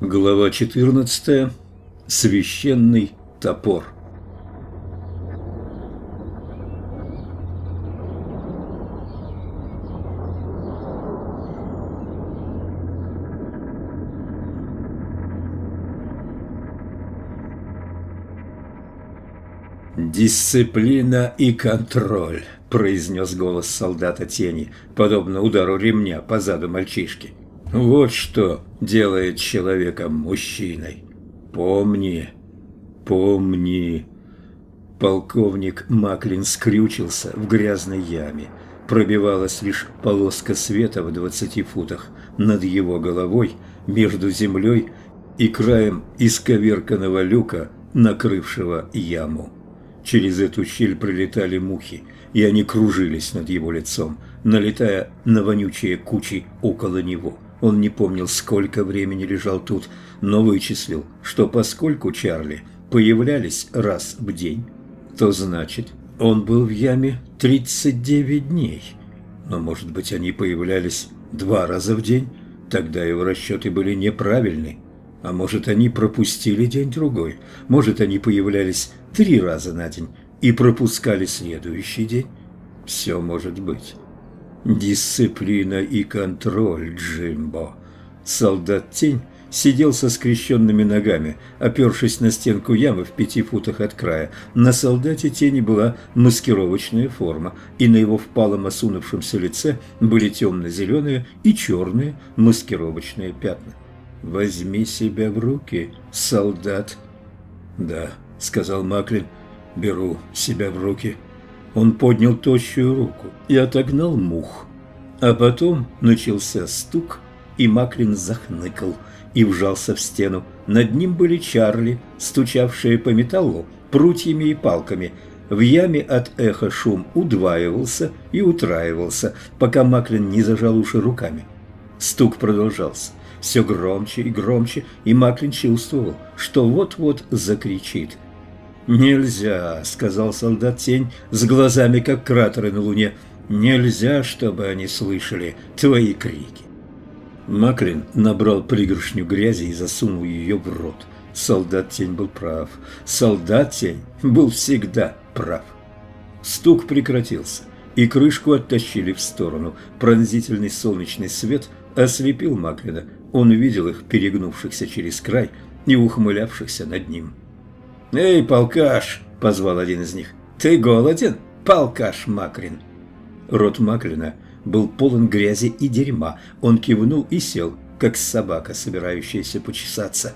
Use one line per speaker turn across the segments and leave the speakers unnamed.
Глава 14. Священный топор. «Дисциплина и контроль», – произнес голос солдата тени, подобно удару ремня по заду мальчишки. Вот что делает человека мужчиной. Помни, помни. Полковник Маклин скрючился в грязной яме. Пробивалась лишь полоска света в двадцати футах над его головой, между землей и краем исковерканного люка, накрывшего яму. Через эту щель прилетали мухи, и они кружились над его лицом, налетая на вонючие кучи около него. Он не помнил, сколько времени лежал тут, но вычислил, что поскольку Чарли появлялись раз в день, то значит, он был в яме 39 дней. Но, может быть, они появлялись два раза в день? Тогда его расчеты были неправильны. А может, они пропустили день-другой? Может, они появлялись три раза на день и пропускали следующий день? Все может быть. Дисциплина и контроль, Джимбо. Солдат-тень сидел со скрещенными ногами, опершись на стенку ямы в пяти футах от края. На солдате тени была маскировочная форма, и на его впалом осунувшемся лице были темно-зеленые и черные маскировочные пятна. «Возьми себя в руки, солдат!» «Да», — сказал Маклин, — «беру себя в руки». Он поднял тощую руку и отогнал мух. А потом начался стук, и Маклин захныкал и вжался в стену. Над ним были Чарли, стучавшие по металлу прутьями и палками. В яме от эха шум удваивался и утраивался, пока Маклин не зажал уши руками. Стук продолжался все громче и громче, и Маклин чувствовал, что вот-вот закричит – «Нельзя», — сказал солдат-тень с глазами, как кратеры на луне. «Нельзя, чтобы они слышали твои крики». Маклин набрал пригоршню грязи и засунул ее в рот. Солдат-тень был прав. Солдат-тень был всегда прав. Стук прекратился, и крышку оттащили в сторону. Пронзительный солнечный свет ослепил Маклина. Он видел их, перегнувшихся через край и ухмылявшихся над ним. «Эй, полкаш!» – позвал один из них. «Ты голоден, полкаш Макрин?» Рот Маклина был полон грязи и дерьма. Он кивнул и сел, как собака, собирающаяся почесаться.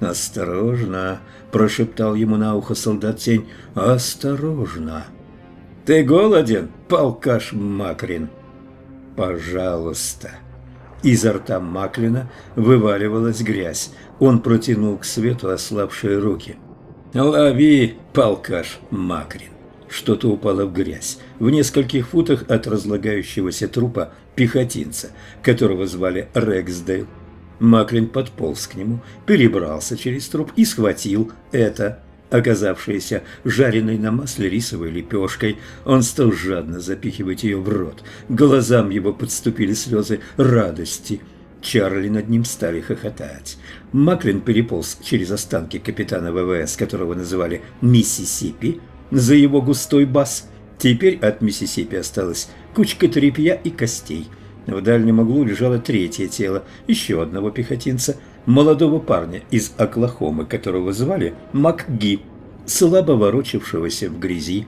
«Осторожно!» – прошептал ему на ухо солдат-тень. «Осторожно!» «Ты голоден, полкаш Макрин?» «Пожалуйста!» Изо рта Маклина вываливалась грязь. Он протянул к свету ослабшие руки. «Лови, полкаш Макрин!» Что-то упало в грязь, в нескольких футах от разлагающегося трупа пехотинца, которого звали Рексдейл. Маклин подполз к нему, перебрался через труп и схватил это, оказавшееся жареной на масле рисовой лепешкой. Он стал жадно запихивать ее в рот. Глазам его подступили слезы радости – Чарли над ним стали хохотать. Маклин переполз через останки капитана ВВС, которого называли Миссисипи, за его густой бас. Теперь от Миссисипи осталась кучка тряпья и костей. В дальнем углу лежало третье тело, еще одного пехотинца, молодого парня из Оклахомы, которого звали МакГи, слабо ворочавшегося в грязи.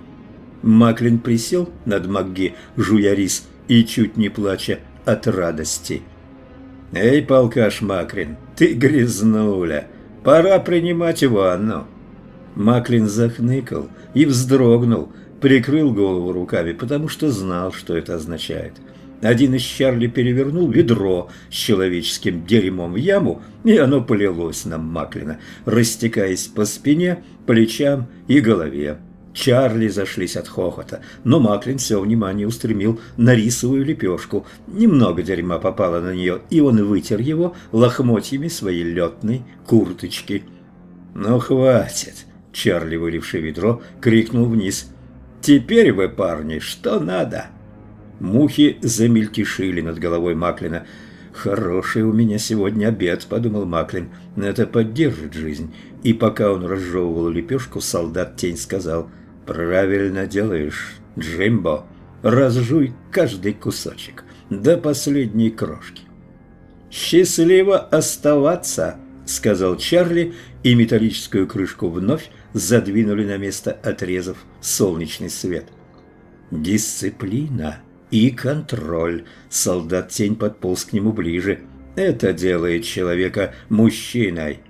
Маклин присел над МакГи, жуя рис и чуть не плача от радости – «Эй, полкаш Макрин, ты грязнуля, пора принимать ванну». Маклин захныкал и вздрогнул, прикрыл голову руками, потому что знал, что это означает. Один из Чарли перевернул ведро с человеческим дерьмом в яму, и оно полилось на Маклина, растекаясь по спине, плечам и голове. Чарли зашлись от хохота, но Маклин все внимание устремил на рисовую лепешку. Немного дерьма попало на нее, и он вытер его лохмотьями своей летной курточки. «Ну, хватит!» – Чарли, выливший ведро, крикнул вниз. «Теперь вы, парни, что надо?» Мухи замельтешили над головой Маклина. «Хороший у меня сегодня обед», – подумал Маклин. «Это поддержит жизнь». И пока он разжевывал лепешку, солдат-тень сказал «Правильно делаешь, Джимбо. Разжуй каждый кусочек, до последней крошки». «Счастливо оставаться», – сказал Чарли, и металлическую крышку вновь задвинули на место, отрезав солнечный свет. «Дисциплина и контроль», – солдат-тень подполз к нему ближе. «Это делает человека мужчиной».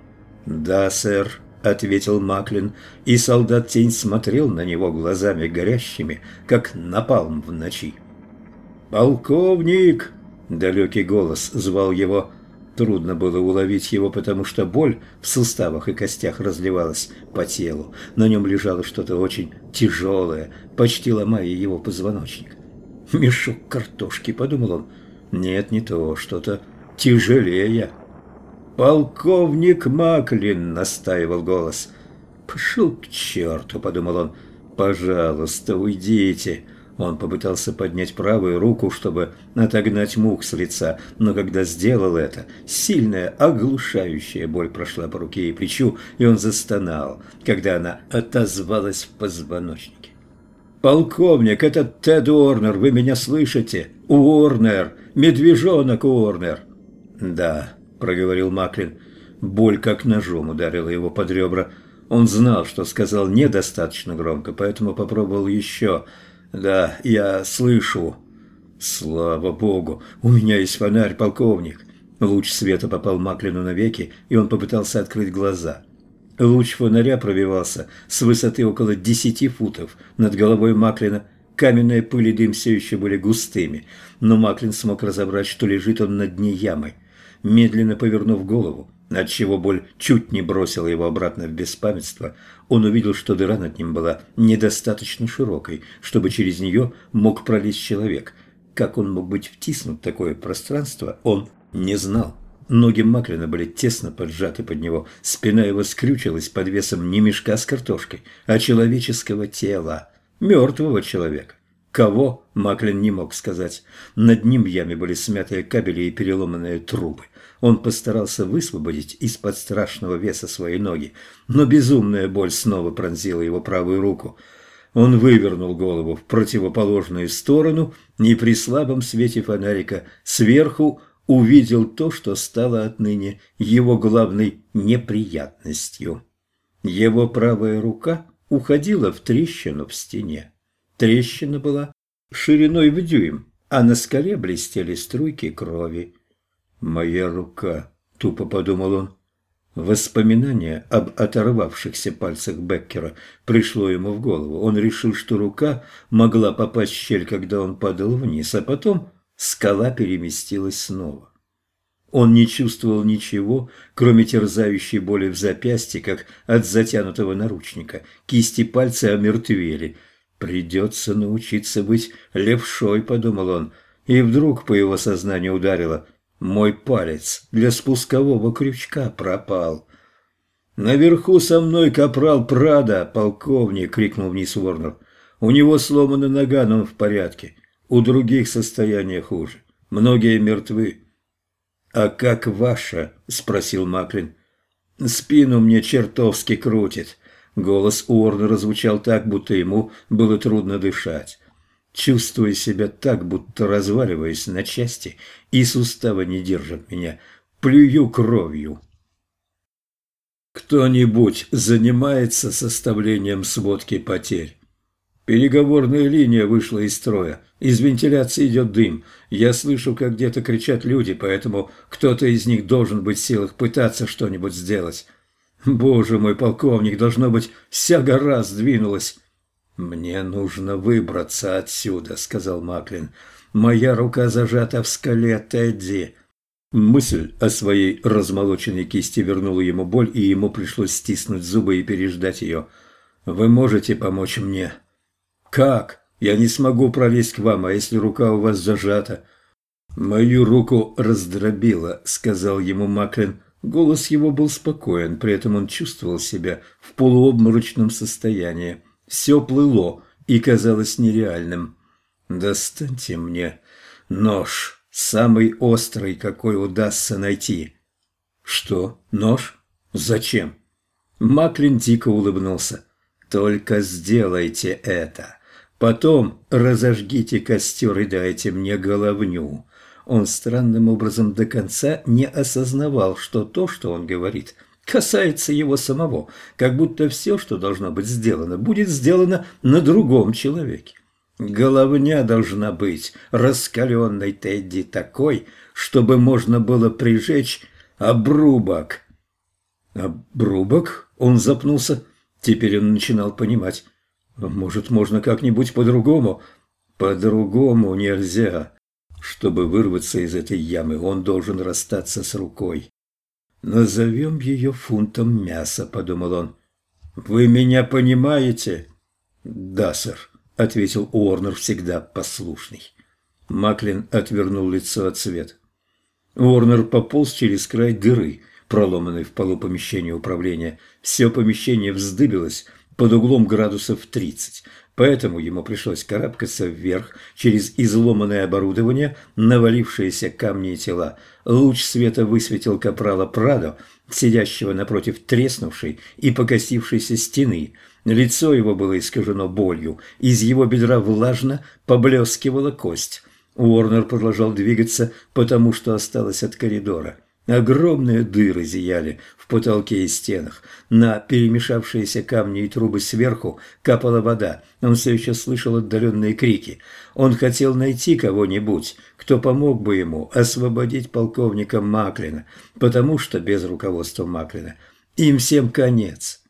«Да, сэр», – ответил Маклин, и солдат-тень смотрел на него глазами горящими, как напалм в ночи. «Полковник!» – далекий голос звал его. Трудно было уловить его, потому что боль в суставах и костях разливалась по телу. На нем лежало что-то очень тяжелое, почти ломая его позвоночник. «Мешок картошки», — подумал он. «Нет, не то, что-то тяжелее». «Полковник Маклин!» – настаивал голос. «Пошел к черту!» – подумал он. «Пожалуйста, уйдите!» Он попытался поднять правую руку, чтобы отогнать мух с лица, но когда сделал это, сильная, оглушающая боль прошла по руке и плечу, и он застонал, когда она отозвалась в позвоночнике. «Полковник, это Тед Уорнер, вы меня слышите? Уорнер! Медвежонок Уорнер!» «Да», проговорил Маклин. Боль как ножом ударила его под ребра. Он знал, что сказал недостаточно громко, поэтому попробовал еще. «Да, я слышу». «Слава богу! У меня есть фонарь, полковник!» Луч света попал Маклину на веки, и он попытался открыть глаза. Луч фонаря пробивался с высоты около десяти футов над головой Маклина. Каменная пыль и дым все еще были густыми, но Маклин смог разобрать, что лежит он на дне ямы медленно повернув голову, отчего боль чуть не бросила его обратно в беспамятство, он увидел, что дыра над ним была недостаточно широкой, чтобы через нее мог пролезть человек. Как он мог быть втиснут в такое пространство, он не знал. Ноги Маклина были тесно поджаты под него, спина его скрючилась под весом не мешка с картошкой, а человеческого тела, мертвого человека. Кого, Маклин не мог сказать. Над ним в яме были смятые кабели и переломанные трубы. Он постарался высвободить из-под страшного веса свои ноги, но безумная боль снова пронзила его правую руку. Он вывернул голову в противоположную сторону и при слабом свете фонарика сверху увидел то, что стало отныне его главной неприятностью. Его правая рука уходила в трещину в стене. Трещина была шириной в дюйм, а на скале блестели струйки крови. «Моя рука», — тупо подумал он. Воспоминание об оторвавшихся пальцах Беккера пришло ему в голову. Он решил, что рука могла попасть в щель, когда он падал вниз, а потом скала переместилась снова. Он не чувствовал ничего, кроме терзающей боли в запястье, как от затянутого наручника. Кисти пальца омертвели — «Придется научиться быть левшой», — подумал он, и вдруг по его сознанию ударило. «Мой палец для спускового крючка пропал». «Наверху со мной капрал Прада, полковник!» — крикнул вниз Ворнер. «У него сломана нога, но он в порядке. У других состояние хуже. Многие мертвы». «А как ваша?» — спросил Маклин. «Спину мне чертовски крутит. Голос Уорнера звучал так, будто ему было трудно дышать. Чувствуя себя так, будто разваливаясь на части, и суставы не держат меня, плюю кровью. Кто-нибудь занимается составлением сводки потерь? Переговорная линия вышла из строя. Из вентиляции идет дым. Я слышу, как где-то кричат люди, поэтому кто-то из них должен быть в силах пытаться что-нибудь сделать. Боже мой, полковник, должно быть, вся гора сдвинулась. «Мне нужно выбраться отсюда», — сказал Маклин. «Моя рука зажата в скале Тедди». Мысль о своей размолоченной кисти вернула ему боль, и ему пришлось стиснуть зубы и переждать ее. «Вы можете помочь мне?» «Как? Я не смогу пролезть к вам, а если рука у вас зажата?» «Мою руку раздробило», — сказал ему Маклин. Голос его был спокоен, при этом он чувствовал себя в полуобморочном состоянии. Все плыло и казалось нереальным. «Достаньте мне нож», — Самый острый, какой удастся найти. Что? Нож? Зачем? Маклин дико улыбнулся. Только сделайте это. Потом разожгите костер и дайте мне головню. Он странным образом до конца не осознавал, что то, что он говорит, касается его самого, как будто все, что должно быть сделано, будет сделано на другом человеке. Головня должна быть раскаленной Тедди такой, чтобы можно было прижечь обрубок. Обрубок? Он запнулся. Теперь он начинал понимать. Может, можно как-нибудь по-другому? По-другому нельзя. Чтобы вырваться из этой ямы, он должен расстаться с рукой. «Назовем ее фунтом мяса», — подумал он. «Вы меня понимаете?» «Да, сэр». – ответил Уорнер, всегда послушный. Маклин отвернул лицо от света. Уорнер пополз через край дыры, проломанной в полу помещения управления. Все помещение вздыбилось под углом градусов 30, поэтому ему пришлось карабкаться вверх через изломанное оборудование, навалившиеся камни и тела. Луч света высветил капрала Прадо, сидящего напротив треснувшей и покосившейся стены – Лицо его было искажено болью, из его бедра влажно поблескивала кость. Уорнер продолжал двигаться, потому что осталось от коридора. Огромные дыры зияли в потолке и стенах. На перемешавшиеся камни и трубы сверху капала вода. Он все еще слышал отдаленные крики. Он хотел найти кого-нибудь, кто помог бы ему освободить полковника Маклина, потому что без руководства Маклина им всем конец.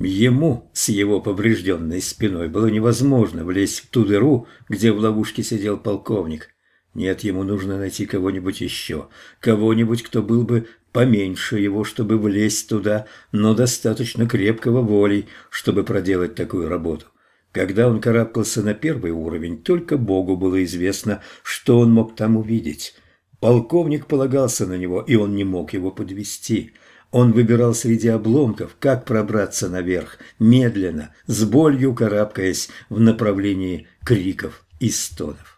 Ему с его поврежденной спиной было невозможно влезть в ту дыру, где в ловушке сидел полковник. Нет, ему нужно найти кого-нибудь еще, кого-нибудь, кто был бы поменьше его, чтобы влезть туда, но достаточно крепкого волей, чтобы проделать такую работу. Когда он карабкался на первый уровень, только Богу было известно, что он мог там увидеть. Полковник полагался на него, и он не мог его подвести. Он выбирал среди обломков, как пробраться наверх, медленно, с болью карабкаясь в направлении криков и стонов.